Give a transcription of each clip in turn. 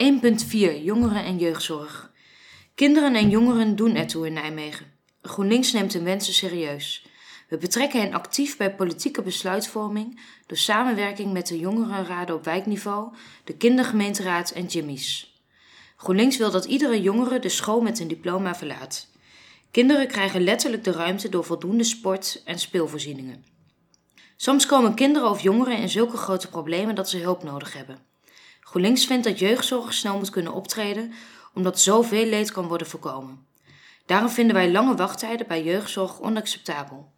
1.4 Jongeren en jeugdzorg. Kinderen en jongeren doen ertoe in Nijmegen. GroenLinks neemt hun wensen serieus. We betrekken hen actief bij politieke besluitvorming door samenwerking met de jongerenraden op wijkniveau, de kindergemeenteraad en Jimmy's. GroenLinks wil dat iedere jongere de school met een diploma verlaat. Kinderen krijgen letterlijk de ruimte door voldoende sport- en speelvoorzieningen. Soms komen kinderen of jongeren in zulke grote problemen dat ze hulp nodig hebben. GroenLinks vindt dat jeugdzorg snel moet kunnen optreden, omdat zoveel leed kan worden voorkomen. Daarom vinden wij lange wachttijden bij jeugdzorg onacceptabel.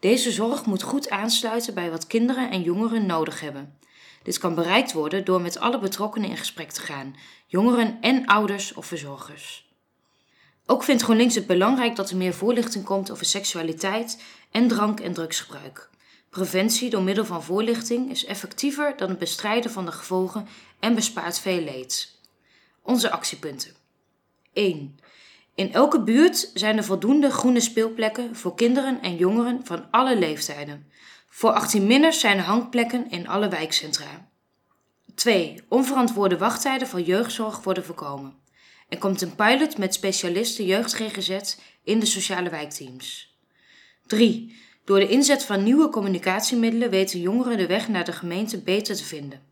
Deze zorg moet goed aansluiten bij wat kinderen en jongeren nodig hebben. Dit kan bereikt worden door met alle betrokkenen in gesprek te gaan, jongeren en ouders of verzorgers. Ook vindt GroenLinks het belangrijk dat er meer voorlichting komt over seksualiteit en drank- en drugsgebruik. Preventie door middel van voorlichting is effectiever dan het bestrijden van de gevolgen en bespaart veel leed. Onze actiepunten. 1. In elke buurt zijn er voldoende groene speelplekken voor kinderen en jongeren van alle leeftijden. Voor 18-minners zijn er hangplekken in alle wijkcentra. 2. Onverantwoorde wachttijden voor jeugdzorg worden voorkomen. Er komt een pilot met specialisten jeugd GGZ in de sociale wijkteams. 3. Door de inzet van nieuwe communicatiemiddelen weten jongeren de weg naar de gemeente beter te vinden.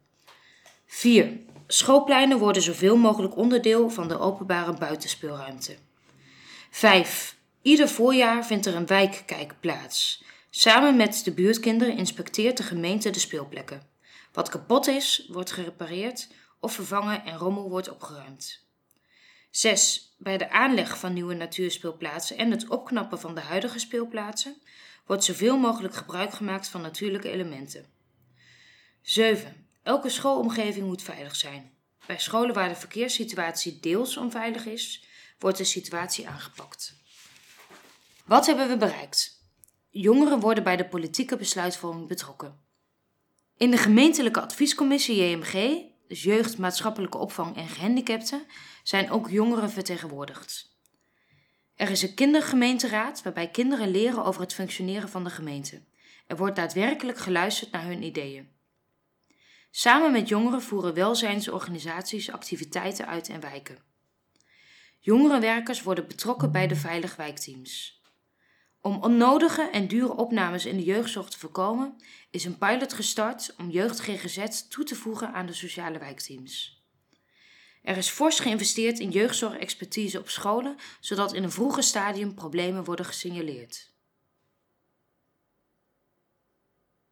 4. Schoolpleinen worden zoveel mogelijk onderdeel van de openbare buitenspeelruimte. 5. Ieder voorjaar vindt er een wijkkijk plaats. Samen met de buurtkinderen inspecteert de gemeente de speelplekken. Wat kapot is, wordt gerepareerd of vervangen en rommel wordt opgeruimd. 6. Bij de aanleg van nieuwe natuurspeelplaatsen en het opknappen van de huidige speelplaatsen wordt zoveel mogelijk gebruik gemaakt van natuurlijke elementen. 7. Elke schoolomgeving moet veilig zijn. Bij scholen waar de verkeerssituatie deels onveilig is, wordt de situatie aangepakt. Wat hebben we bereikt? Jongeren worden bij de politieke besluitvorming betrokken. In de gemeentelijke adviescommissie JMG, dus Jeugd, Maatschappelijke Opvang en Gehandicapten, zijn ook jongeren vertegenwoordigd. Er is een kindergemeenteraad waarbij kinderen leren over het functioneren van de gemeente. Er wordt daadwerkelijk geluisterd naar hun ideeën. Samen met jongeren voeren welzijnsorganisaties activiteiten uit en wijken. Jongerenwerkers worden betrokken bij de veilig wijkteams. Om onnodige en dure opnames in de jeugdzorg te voorkomen, is een pilot gestart om jeugd GGZ toe te voegen aan de sociale wijkteams. Er is fors geïnvesteerd in jeugdzorgexpertise op scholen, zodat in een vroege stadium problemen worden gesignaleerd.